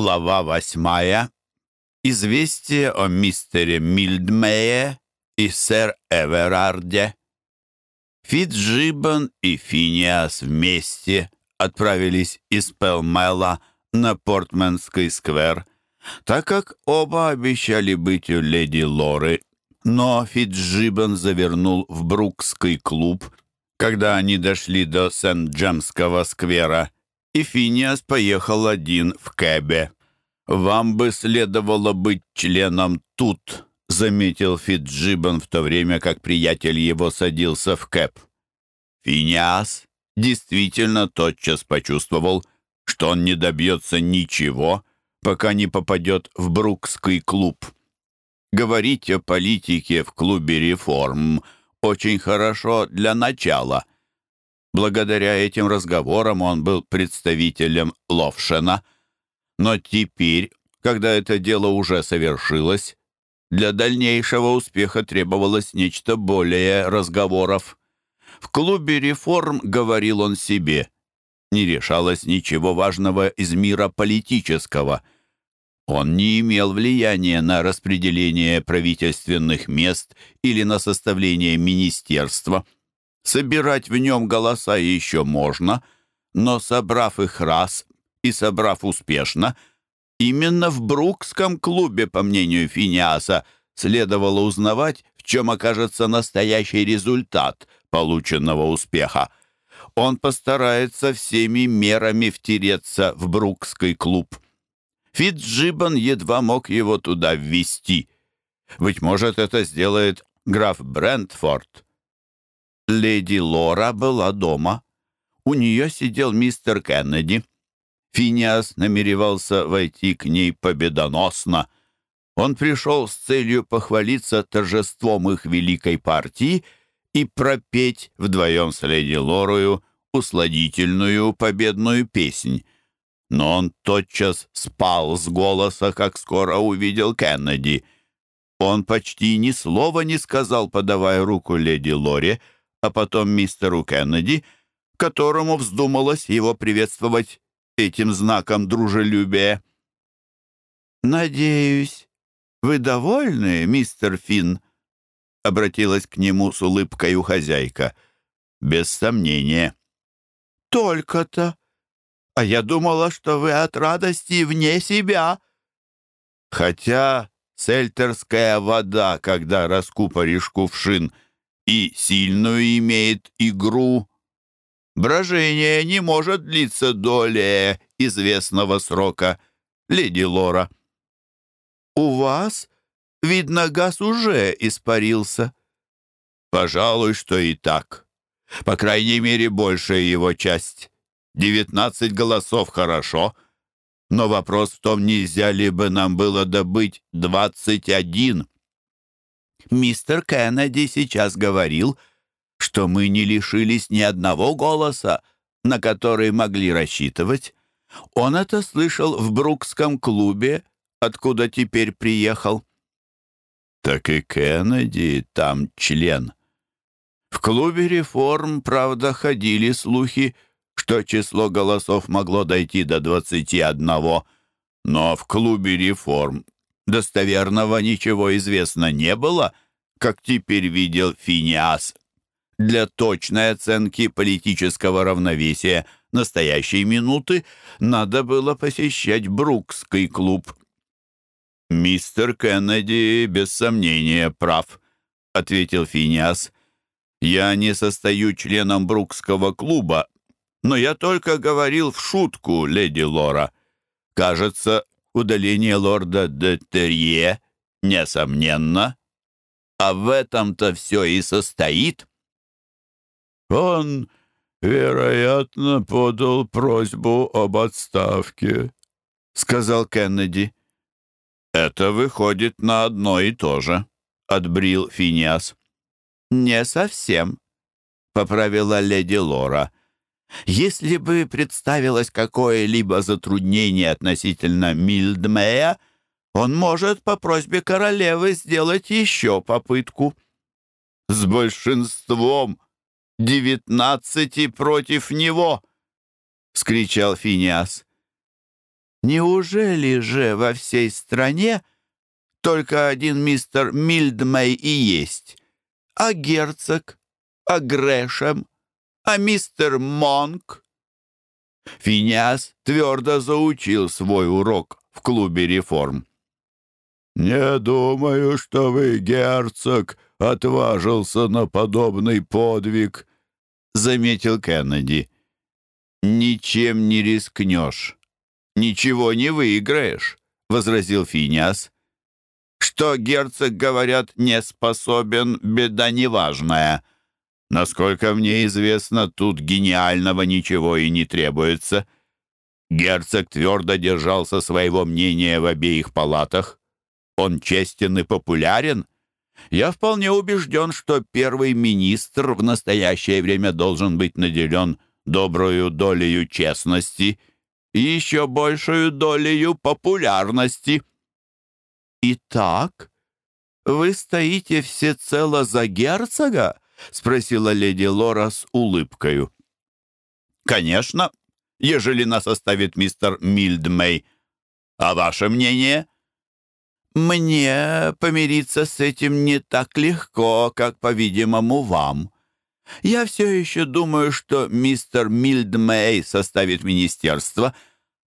Глава восьмая. Известие о мистере Мильдмее и сэр Эверарде. Фитджибан и Финиас вместе отправились из Пелмела на Портменский сквер, так как оба обещали быть у леди Лоры. Но Фитджибан завернул в Брукский клуб, когда они дошли до Сент-Джемского сквера – и Финиас поехал один в кэбе. «Вам бы следовало быть членом тут», — заметил Фитджибан в то время, как приятель его садился в кэб. Финиас действительно тотчас почувствовал, что он не добьется ничего, пока не попадет в Брукский клуб. Говорить о политике в клубе «Реформ» очень хорошо для начала — Благодаря этим разговорам он был представителем Ловшена. Но теперь, когда это дело уже совершилось, для дальнейшего успеха требовалось нечто более разговоров. В клубе реформ, говорил он себе, не решалось ничего важного из мира политического. Он не имел влияния на распределение правительственных мест или на составление министерства – Собирать в нем голоса еще можно, но, собрав их раз и собрав успешно, именно в Брукском клубе, по мнению Финиаса, следовало узнавать, в чем окажется настоящий результат полученного успеха. Он постарается всеми мерами втереться в Брукский клуб. Фитджибан едва мог его туда ввести. Быть может, это сделает граф Брентфорд. Леди Лора была дома. У нее сидел мистер Кеннеди. Финиас намеревался войти к ней победоносно. Он пришел с целью похвалиться торжеством их великой партии и пропеть вдвоем с леди Лорою усладительную победную песнь. Но он тотчас спал с голоса, как скоро увидел Кеннеди. Он почти ни слова не сказал, подавая руку леди Лоре, — а потом мистеру Кеннеди, которому вздумалось его приветствовать этим знаком дружелюбия. «Надеюсь, вы довольны, мистер Финн?» — обратилась к нему с улыбкой у хозяйка. «Без сомнения». «Только-то! А я думала, что вы от радости вне себя!» Хотя сельтерская вода, когда раскупоришь кувшин — и сильную имеет игру. Брожение не может длиться долее известного срока, леди Лора. У вас, видно, газ уже испарился. Пожалуй, что и так. По крайней мере, большая его часть. Девятнадцать голосов хорошо, но вопрос в том, нельзя ли бы нам было добыть двадцать один. Мистер Кеннеди сейчас говорил, что мы не лишились ни одного голоса, на который могли рассчитывать. Он это слышал в Брукском клубе, откуда теперь приехал. Так и Кеннеди там член. В клубе реформ, правда, ходили слухи, что число голосов могло дойти до двадцати одного, но в клубе реформ Достоверного ничего известно не было, как теперь видел Финиас. Для точной оценки политического равновесия настоящей минуты надо было посещать Брукский клуб. «Мистер Кеннеди, без сомнения, прав», — ответил Финиас. «Я не состою членом Брукского клуба, но я только говорил в шутку, леди Лора. Кажется, удаление лорда де Терье, несомненно. А в этом-то все и состоит. Он, вероятно, подал просьбу об отставке, сказал Кеннеди. Это выходит на одно и то же, отбрил Финиас. Не совсем, поправила леди Лора. Если бы представилось какое-либо затруднение относительно Мильдмея, он может по просьбе королевы сделать еще попытку. С большинством девятнадцати против него, — скричал Финиас. Неужели же во всей стране только один мистер Мильдмей и есть? А герцог? А Грэшем? А мистер Монк?» Финиас твердо заучил свой урок в клубе реформ. «Не думаю, что вы, герцог, отважился на подобный подвиг», — заметил Кеннеди. «Ничем не рискнешь, ничего не выиграешь», — возразил Финиас. «Что герцог, говорят, не способен, беда неважная. Насколько мне известно, тут гениального ничего и не требуется». Герцог твердо держался своего мнения в обеих палатах. Он честен и популярен. Я вполне убежден, что первый министр в настоящее время должен быть наделен добрую долею честности и еще большую долею популярности. «Итак, вы стоите всецело за герцога?» — спросила леди Лора с улыбкою. «Конечно, ежели нас оставит мистер Мильдмей. А ваше мнение?» Мне помириться с этим не так легко, как, по-видимому, вам. Я все еще думаю, что мистер Мильдмей составит министерство,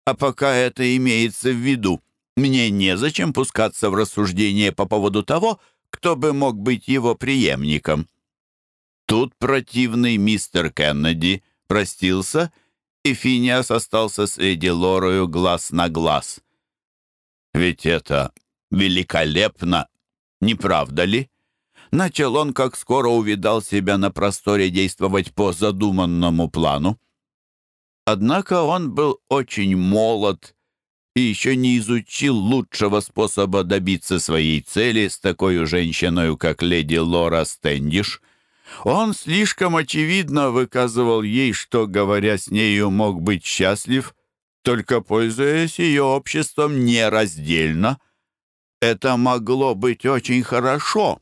а пока это имеется в виду, мне незачем пускаться в рассуждение по поводу того, кто бы мог быть его преемником. Тут противный мистер Кеннеди простился, и Финиас остался с Эдди Лорою глаз на глаз. Ведь это великолепно, не правда ли? Начал он, как скоро увидал себя на просторе действовать по задуманному плану. Однако он был очень молод и еще не изучил лучшего способа добиться своей цели с такой женщиной, как леди Лора Стэндиш. Он слишком очевидно выказывал ей, что, говоря с нею, мог быть счастлив, только пользуясь ее обществом нераздельно — это могло быть очень хорошо,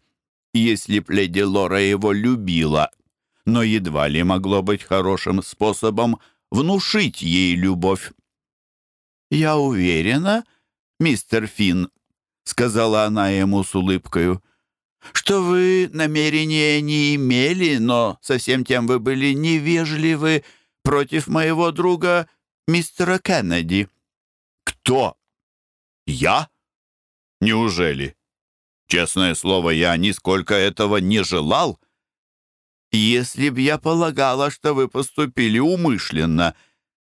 если б леди Лора его любила, но едва ли могло быть хорошим способом внушить ей любовь. «Я уверена, мистер Финн», — сказала она ему с улыбкою, «что вы намерения не имели, но совсем тем вы были невежливы против моего друга мистера Кеннеди». «Кто? Я?» Неужели? Честное слово, я нисколько этого не желал. Если б я полагала, что вы поступили умышленно,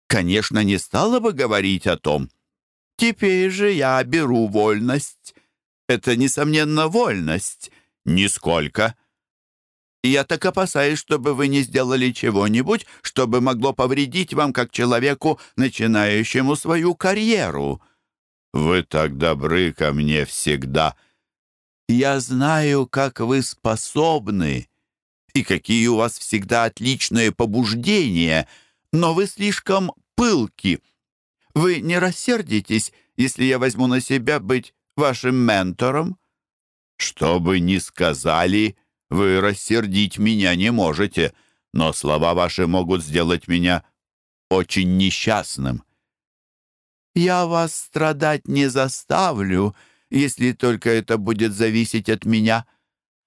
конечно, не стала бы говорить о том. Теперь же я беру вольность. Это, несомненно, вольность. Нисколько. Я так опасаюсь, чтобы вы не сделали чего-нибудь, чтобы могло повредить вам как человеку, начинающему свою карьеру. Вы так добры ко мне всегда. Я знаю, как вы способны и какие у вас всегда отличные побуждения, но вы слишком пылки. Вы не рассердитесь, если я возьму на себя быть вашим ментором? Что бы ни сказали, вы рассердить меня не можете, но слова ваши могут сделать меня очень несчастным. Я вас страдать не заставлю, если только это будет зависеть от меня.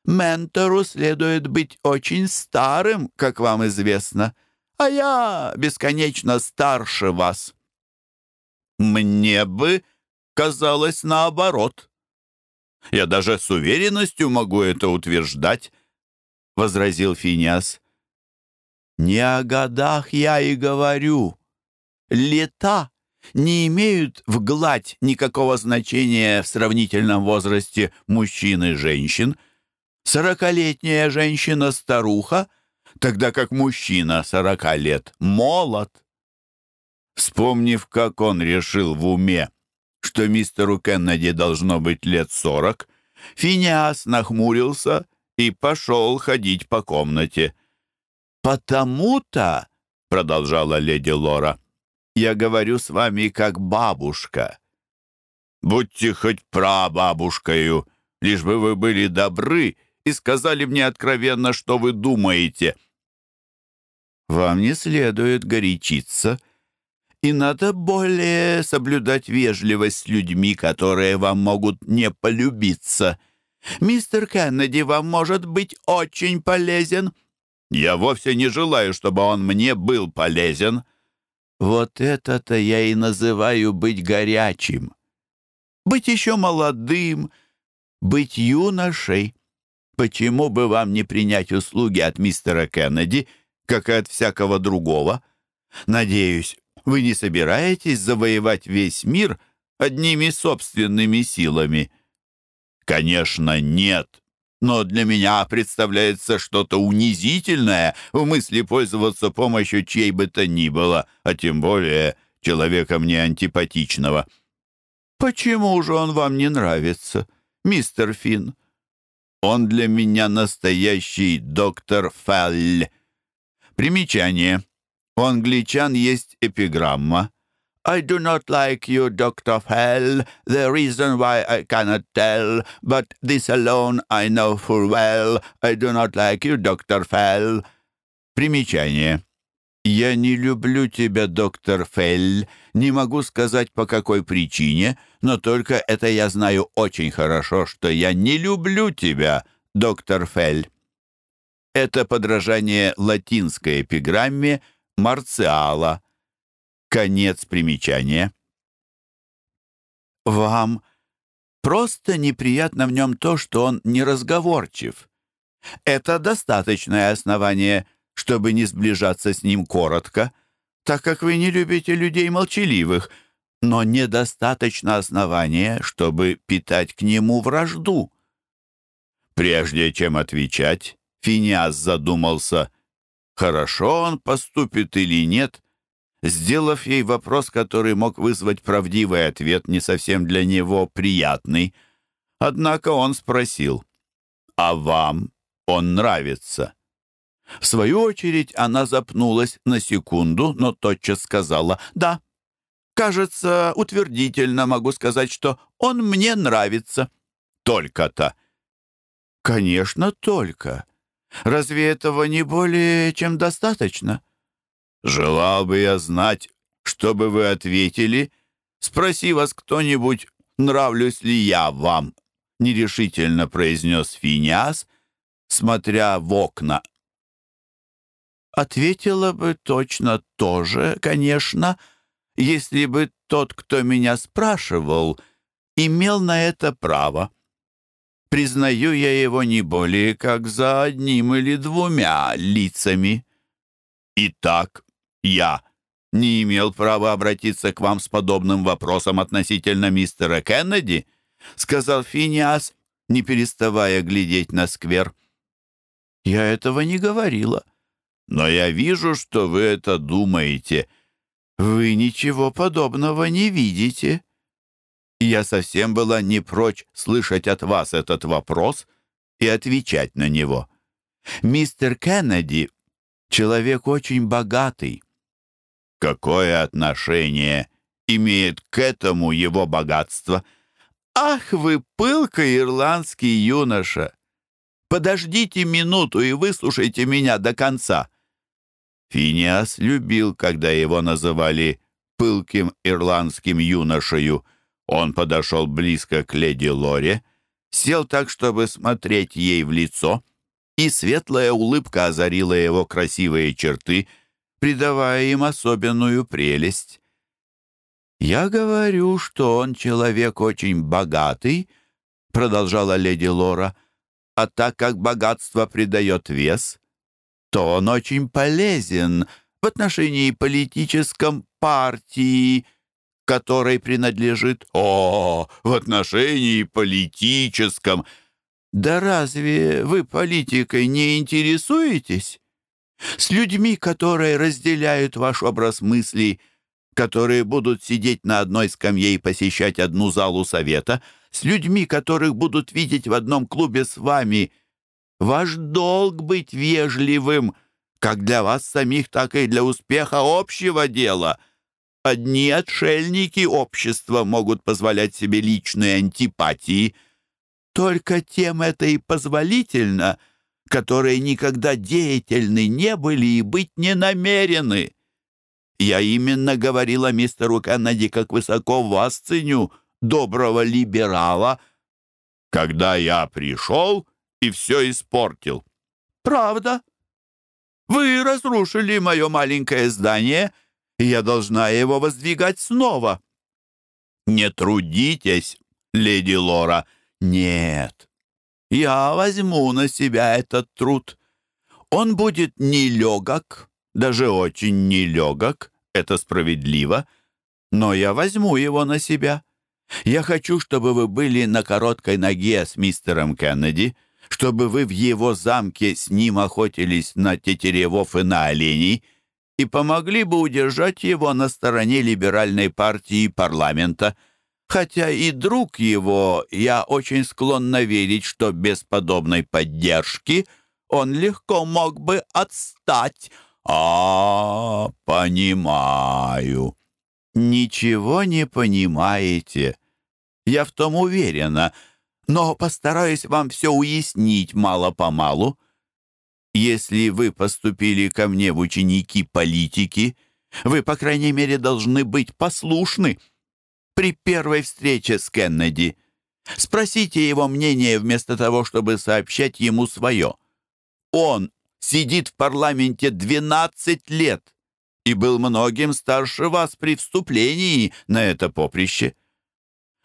Ментору следует быть очень старым, как вам известно, а я бесконечно старше вас. Мне бы казалось наоборот. Я даже с уверенностью могу это утверждать, — возразил Финиас. Не о годах я и говорю. Лета не имеют в гладь никакого значения в сравнительном возрасте мужчин и женщин. Сорокалетняя женщина-старуха, тогда как мужчина сорока лет молод. Вспомнив, как он решил в уме, что мистеру Кеннеди должно быть лет сорок, Финиас нахмурился и пошел ходить по комнате. «Потому-то», — продолжала леди Лора, я говорю с вами как бабушка. Будьте хоть прабабушкою, лишь бы вы были добры и сказали мне откровенно, что вы думаете. Вам не следует горячиться и надо более соблюдать вежливость с людьми, которые вам могут не полюбиться. Мистер Кеннеди вам может быть очень полезен». «Я вовсе не желаю, чтобы он мне был полезен». «Вот это-то я и называю быть горячим. Быть еще молодым, быть юношей. Почему бы вам не принять услуги от мистера Кеннеди, как и от всякого другого? Надеюсь, вы не собираетесь завоевать весь мир одними собственными силами? Конечно, нет. Но для меня представляется что-то унизительное в мысли пользоваться помощью чьей бы то ни было, а тем более человека мне антипатичного. Почему же он вам не нравится, мистер Финн? Он для меня настоящий доктор Фелль. Примечание. У англичан есть эпиграмма. I do not like you, Dr. Fell. The reason why I cannot tell, but this alone I know full well. I do not like you, Dr. Fell. Примечание. «Я не люблю тебя, доктор Фелл. Не могу сказать, по какой причине, но только это я знаю очень хорошо, что я не люблю тебя, доктор Фелл». Это подражание латинской эпиграмме Марциала. Конец примечания. Вам просто неприятно в нем то, что он неразговорчив. Это достаточное основание, чтобы не сближаться с ним коротко, так как вы не любите людей молчаливых, но недостаточно основания, чтобы питать к нему вражду. Прежде чем отвечать, Финиас задумался — хорошо он поступит или нет, сделав ей вопрос, который мог вызвать правдивый ответ, не совсем для него приятный. Однако он спросил, «А вам он нравится?» В свою очередь она запнулась на секунду, но тотчас сказала «Да». «Кажется, утвердительно могу сказать, что он мне нравится». «Только-то». «Конечно, только. Разве этого не более чем достаточно? Желал бы я знать, что бы вы ответили, спроси вас кто-нибудь, нравлюсь ли я вам, нерешительно произнес Финиас, смотря в окна. Ответила бы точно тоже, конечно, если бы тот, кто меня спрашивал, имел на это право. Признаю я его не более как за одним или двумя лицами. Итак, я не имел права обратиться к вам с подобным вопросом относительно мистера Кеннеди, сказал Финиас, не переставая глядеть на сквер. Я этого не говорила. Но я вижу, что вы это думаете. Вы ничего подобного не видите и я совсем была не прочь слышать от вас этот вопрос и отвечать на него. Мистер Кеннеди — человек очень богатый. Какое отношение имеет к этому его богатство? Ах, вы пылкий ирландский юноша! Подождите минуту и выслушайте меня до конца. Финиас любил, когда его называли пылким ирландским юношею. Он подошел близко к леди Лоре, сел так, чтобы смотреть ей в лицо, и светлая улыбка озарила его красивые черты, придавая им особенную прелесть. «Я говорю, что он человек очень богатый», — продолжала леди Лора, «а так как богатство придает вес, то он очень полезен в отношении политическом партии, которой принадлежит. О, в отношении политическом. Да разве вы политикой не интересуетесь? С людьми, которые разделяют ваш образ мыслей, которые будут сидеть на одной скамье и посещать одну залу совета, с людьми, которых будут видеть в одном клубе с вами. Ваш долг быть вежливым, как для вас самих, так и для успеха общего дела — Одни отшельники общества могут позволять себе личные антипатии. Только тем это и позволительно, которые никогда деятельны не были и быть не намерены. Я именно говорила мистеру Кеннеди, как высоко вас ценю, доброго либерала, когда я пришел и все испортил. Правда? Вы разрушили мое маленькое здание, и я должна его воздвигать снова. Не трудитесь, леди Лора. Нет, я возьму на себя этот труд. Он будет нелегок, даже очень нелегок, это справедливо, но я возьму его на себя. Я хочу, чтобы вы были на короткой ноге с мистером Кеннеди, чтобы вы в его замке с ним охотились на тетеревов и на оленей и помогли бы удержать его на стороне либеральной партии парламента. Хотя и друг его, я очень склонна верить, что без подобной поддержки он легко мог бы отстать. А, понимаю. Ничего не понимаете. Я в том уверена, но постараюсь вам все уяснить мало-помалу. Если вы поступили ко мне в ученики политики, вы, по крайней мере, должны быть послушны. При первой встрече с Кеннеди спросите его мнение вместо того, чтобы сообщать ему свое. Он сидит в парламенте 12 лет и был многим старше вас при вступлении на это поприще.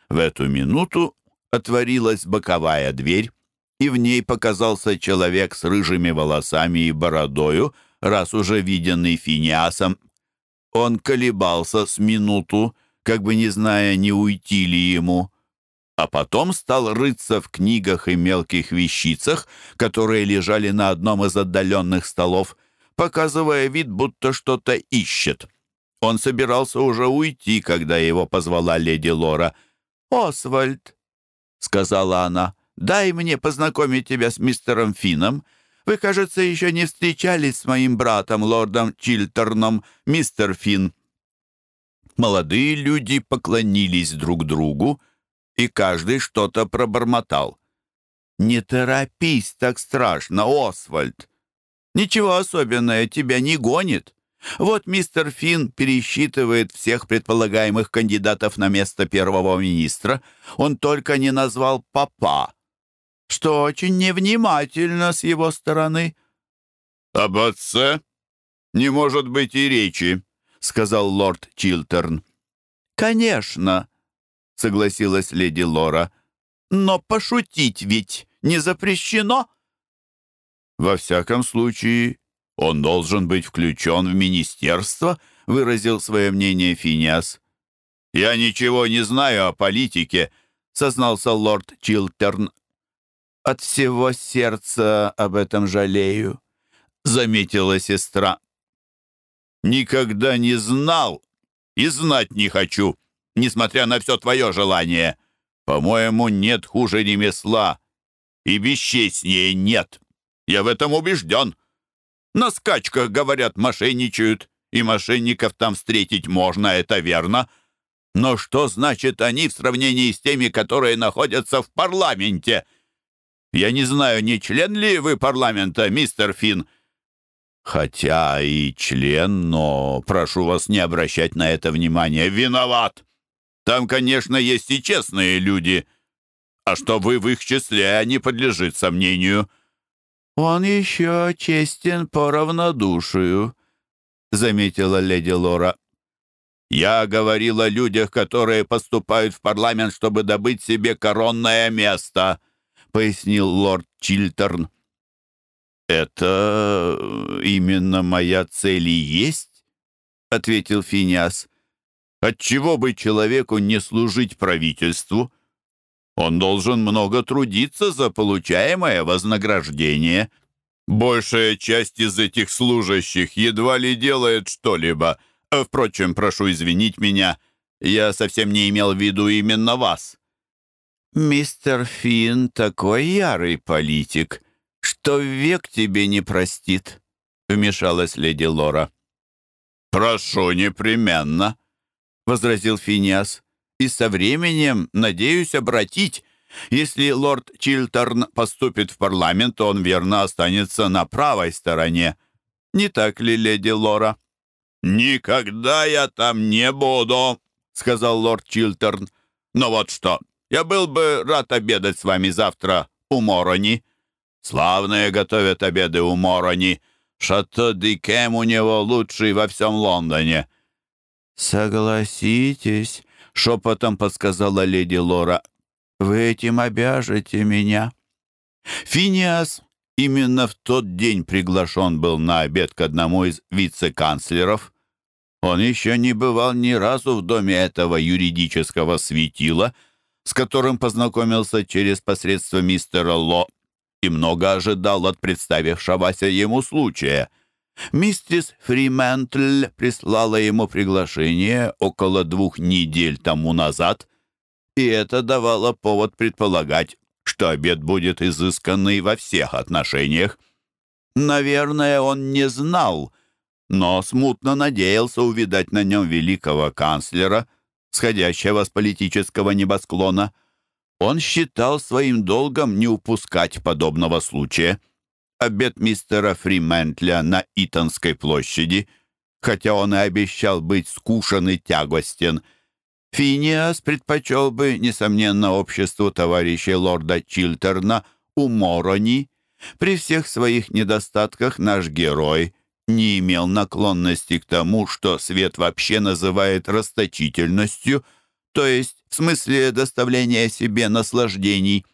В эту минуту отворилась боковая дверь, и в ней показался человек с рыжими волосами и бородою, раз уже виденный Финиасом. Он колебался с минуту, как бы не зная, не уйти ли ему, а потом стал рыться в книгах и мелких вещицах, которые лежали на одном из отдаленных столов, показывая вид, будто что-то ищет. Он собирался уже уйти, когда его позвала леди Лора — «Освальд», — сказала она, — «дай мне познакомить тебя с мистером Фином. Вы, кажется, еще не встречались с моим братом, лордом Чилтерном, мистер Фин». Молодые люди поклонились друг другу, и каждый что-то пробормотал. «Не торопись так страшно, Освальд. Ничего особенного тебя не гонит. Вот мистер Финн пересчитывает всех предполагаемых кандидатов на место первого министра. Он только не назвал папа, что очень невнимательно с его стороны. «Об отце не может быть и речи», — сказал лорд Чилтерн. «Конечно», — согласилась леди Лора. «Но пошутить ведь не запрещено». «Во всяком случае, «Он должен быть включен в министерство», — выразил свое мнение Финиас. «Я ничего не знаю о политике», — сознался лорд Чилтерн. «От всего сердца об этом жалею», — заметила сестра. «Никогда не знал и знать не хочу, несмотря на все твое желание. По-моему, нет хуже ремесла, и бесчестнее нет. Я в этом убежден». На скачках, говорят, мошенничают, и мошенников там встретить можно, это верно. Но что значит они в сравнении с теми, которые находятся в парламенте? Я не знаю, не член ли вы парламента, мистер Финн? Хотя и член, но прошу вас не обращать на это внимания. Виноват. Там, конечно, есть и честные люди. А что вы в их числе, не подлежит сомнению. «Он еще честен по равнодушию», — заметила леди Лора. «Я говорил о людях, которые поступают в парламент, чтобы добыть себе коронное место», — пояснил лорд Чилтерн. «Это именно моя цель и есть», — ответил Финиас. «Отчего бы человеку не служить правительству?» Он должен много трудиться за получаемое вознаграждение. Большая часть из этих служащих едва ли делает что-либо. Впрочем, прошу извинить меня, я совсем не имел в виду именно вас. Мистер Финн такой ярый политик, что век тебе не простит, вмешалась леди Лора. Прошу непременно, возразил Финиас и со временем надеюсь обратить. Если лорд Чилтерн поступит в парламент, то он верно останется на правой стороне. Не так ли, леди Лора?» «Никогда я там не буду», — сказал лорд Чилтерн. «Но вот что, я был бы рад обедать с вами завтра у Морони. Славные готовят обеды у Морони. Шато Дикем у него лучший во всем Лондоне». «Согласитесь», — шепотом подсказала леди Лора. «Вы этим обяжете меня». Финиас именно в тот день приглашен был на обед к одному из вице-канцлеров. Он еще не бывал ни разу в доме этого юридического светила, с которым познакомился через посредство мистера Ло и много ожидал от представившегося ему случая. Миссис Фриментль прислала ему приглашение около двух недель тому назад, и это давало повод предполагать, что обед будет изысканный во всех отношениях. Наверное, он не знал, но смутно надеялся увидать на нем великого канцлера, сходящего с политического небосклона. Он считал своим долгом не упускать подобного случая. Обед мистера Фриментля на Итонской площади, хотя он и обещал быть скушен и тягостен — Финиас предпочел бы, несомненно, обществу товарища лорда Чилтерна у Морони. При всех своих недостатках наш герой не имел наклонности к тому, что свет вообще называет расточительностью, то есть в смысле доставления себе наслаждений.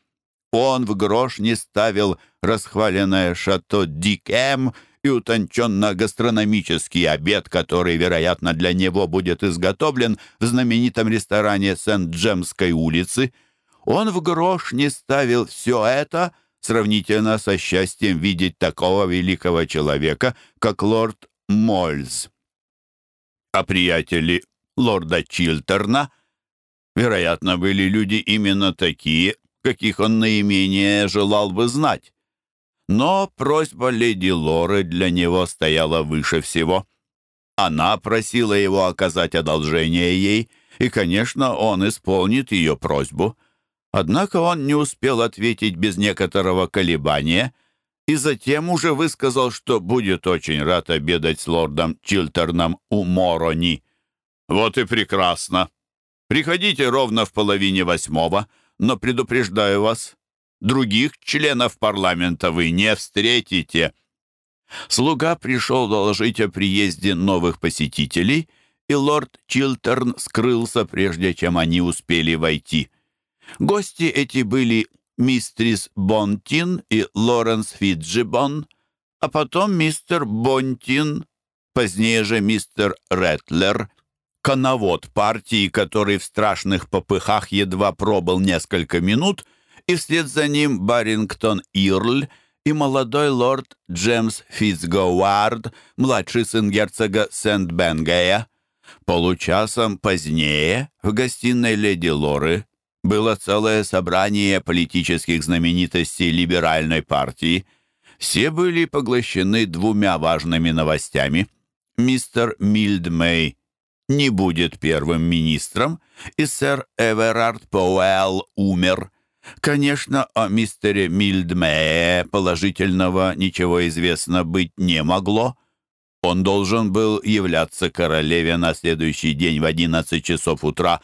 Он в грош не ставил расхваленное шато Дикэм и утонченно-гастрономический обед, который, вероятно, для него будет изготовлен в знаменитом ресторане Сент-Джемской улицы. Он в грош не ставил все это сравнительно со счастьем видеть такого великого человека, как лорд Мольз. А приятели лорда Чилтерна, вероятно, были люди именно такие, каких он наименее желал бы знать. Но просьба леди Лоры для него стояла выше всего. Она просила его оказать одолжение ей, и, конечно, он исполнит ее просьбу. Однако он не успел ответить без некоторого колебания и затем уже высказал, что будет очень рад обедать с лордом Чилтерном у Морони. «Вот и прекрасно. Приходите ровно в половине восьмого, но предупреждаю вас, Других членов парламента вы не встретите». Слуга пришел доложить о приезде новых посетителей, и лорд Чилтерн скрылся, прежде чем они успели войти. Гости эти были мистрис Бонтин и Лоренс Фиджибон, а потом мистер Бонтин, позднее же мистер Ретлер, коновод партии, который в страшных попыхах едва пробыл несколько минут — и вслед за ним Барингтон Ирль и молодой лорд Джеймс Фитцгоуард, младший сын герцога Сент-Бенгея. Получасом позднее в гостиной леди Лоры было целое собрание политических знаменитостей либеральной партии. Все были поглощены двумя важными новостями. Мистер Мильдмей не будет первым министром, и сэр Эверард Пауэлл умер. Конечно, о мистере Мильдмее положительного ничего известно быть не могло. Он должен был являться королеве на следующий день в 11 часов утра,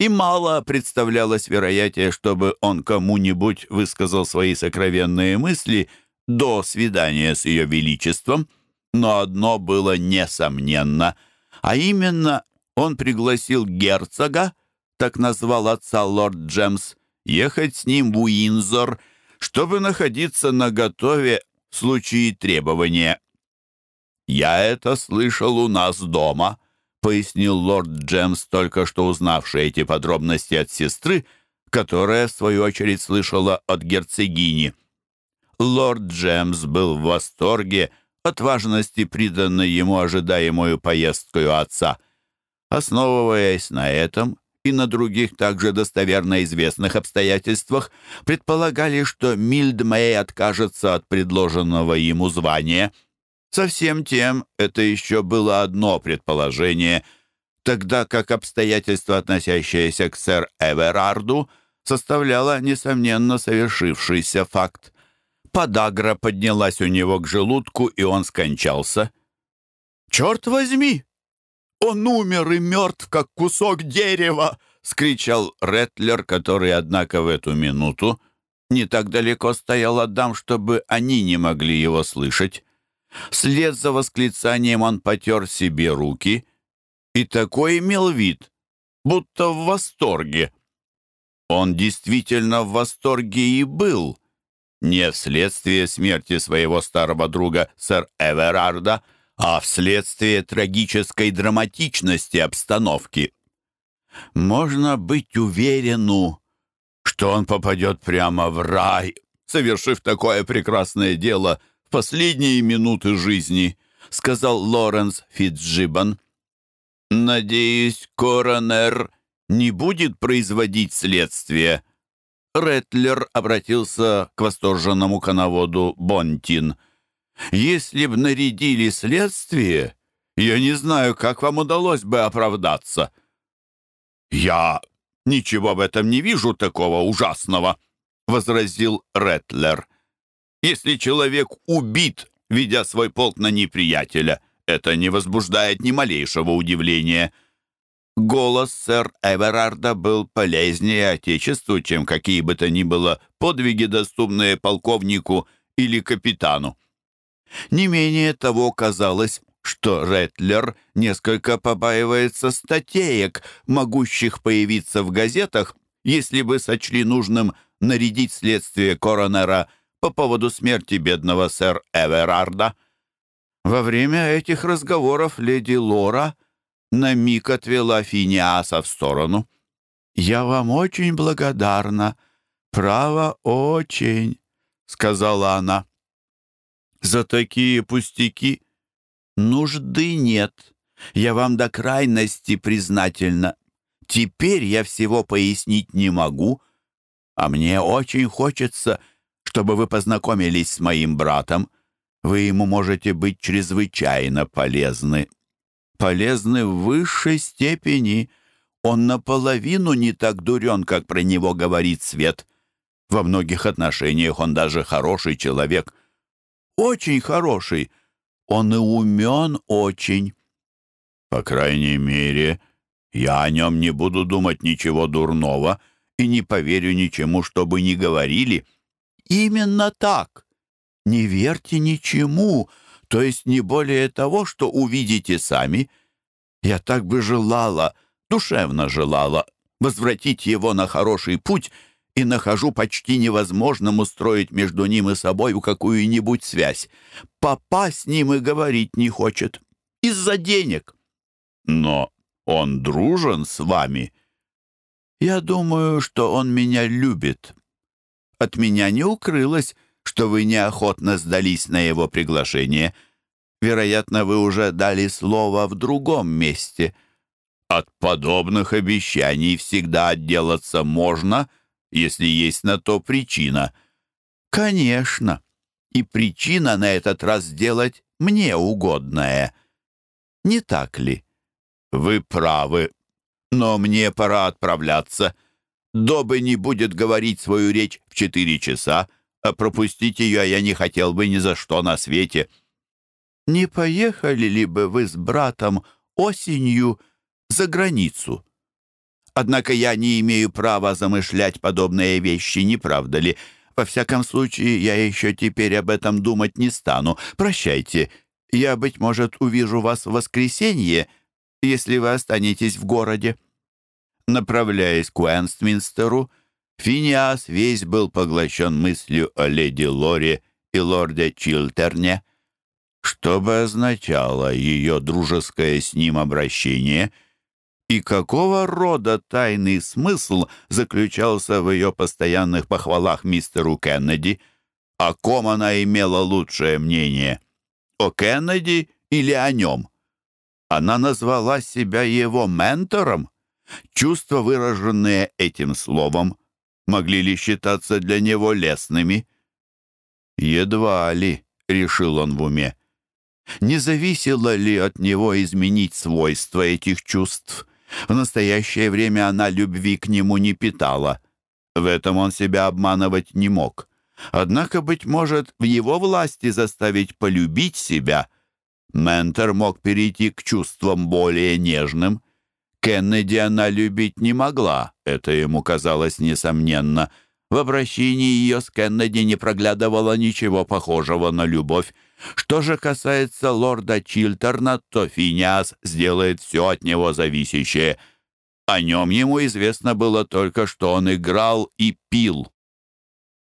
и мало представлялось вероятнее, чтобы он кому-нибудь высказал свои сокровенные мысли до свидания с ее величеством. Но одно было несомненно, а именно он пригласил герцога, так назвал отца лорд Джемс, ехать с ним в Уинзор, чтобы находиться на готове в случае требования. «Я это слышал у нас дома», — пояснил лорд Джемс, только что узнавший эти подробности от сестры, которая, в свою очередь, слышала от герцогини. Лорд Джемс был в восторге от важности, приданной ему ожидаемую поездкою отца. Основываясь на этом, и на других также достоверно известных обстоятельствах предполагали, что Мильдмей откажется от предложенного ему звания. Совсем тем это еще было одно предположение, тогда как обстоятельство, относящееся к сэр Эверарду, составляло, несомненно, совершившийся факт. Подагра поднялась у него к желудку, и он скончался. «Черт возьми!» Он умер и мертв, как кусок дерева!» — скричал Ретлер, который, однако, в эту минуту не так далеко стоял от дам, чтобы они не могли его слышать. Вслед за восклицанием он потер себе руки и такой имел вид, будто в восторге. Он действительно в восторге и был, не вследствие смерти своего старого друга сэр Эверарда, а вследствие трагической драматичности обстановки. Можно быть уверену, что он попадет прямо в рай, совершив такое прекрасное дело последние минуты жизни, сказал Лоренс Фитджибан. Надеюсь, коронер не будет производить следствие. Ретлер обратился к восторженному коноводу Бонтин — если б нарядили следствие, я не знаю, как вам удалось бы оправдаться». «Я ничего в этом не вижу такого ужасного», — возразил Ретлер. «Если человек убит, ведя свой полк на неприятеля, это не возбуждает ни малейшего удивления». Голос сэр Эверарда был полезнее Отечеству, чем какие бы то ни было подвиги, доступные полковнику или капитану. Не менее того казалось, что Ретлер несколько побаивается статеек, могущих появиться в газетах, если бы сочли нужным нарядить следствие коронера по поводу смерти бедного сэр Эверарда. Во время этих разговоров леди Лора на миг отвела Финиаса в сторону. «Я вам очень благодарна, право, очень», — сказала она. За такие пустяки нужды нет. Я вам до крайности признательна. Теперь я всего пояснить не могу, а мне очень хочется, чтобы вы познакомились с моим братом. Вы ему можете быть чрезвычайно полезны. Полезны в высшей степени. Он наполовину не так дурен, как про него говорит Свет. Во многих отношениях он даже хороший человек очень хороший. Он и умен очень. По крайней мере, я о нем не буду думать ничего дурного и не поверю ничему, что бы ни говорили. Именно так. Не верьте ничему, то есть не более того, что увидите сами. Я так бы желала, душевно желала, возвратить его на хороший путь — и нахожу почти невозможным устроить между ним и собой какую-нибудь связь. Папа с ним и говорить не хочет. Из-за денег. Но он дружен с вами. Я думаю, что он меня любит. От меня не укрылось, что вы неохотно сдались на его приглашение. Вероятно, вы уже дали слово в другом месте. От подобных обещаний всегда отделаться можно — если есть на то причина. Конечно, и причина на этот раз сделать мне угодная. Не так ли? Вы правы, но мне пора отправляться. Добы не будет говорить свою речь в четыре часа, а пропустить ее я не хотел бы ни за что на свете. Не поехали ли бы вы с братом осенью за границу?» Однако я не имею права замышлять подобные вещи, не правда ли? Во всяком случае, я еще теперь об этом думать не стану. Прощайте. Я, быть может, увижу вас в воскресенье, если вы останетесь в городе». Направляясь к Уэнстминстеру, Финиас весь был поглощен мыслью о леди Лоре и лорде Чилтерне. Что бы означало ее дружеское с ним обращение — и какого рода тайный смысл заключался в ее постоянных похвалах мистеру Кеннеди? О ком она имела лучшее мнение? О Кеннеди или о нем? Она назвала себя его ментором? Чувства, выраженные этим словом, могли ли считаться для него лестными? Едва ли, решил он в уме. Не зависело ли от него изменить свойства этих чувств? В настоящее время она любви к нему не питала. В этом он себя обманывать не мог. Однако, быть может, в его власти заставить полюбить себя. Ментер мог перейти к чувствам более нежным. Кеннеди она любить не могла, это ему казалось несомненно. В обращении ее с Кеннеди не проглядывало ничего похожего на любовь. Что же касается лорда Чилтерна, то Финиас сделает все от него зависящее. О нем ему известно было только, что он играл и пил.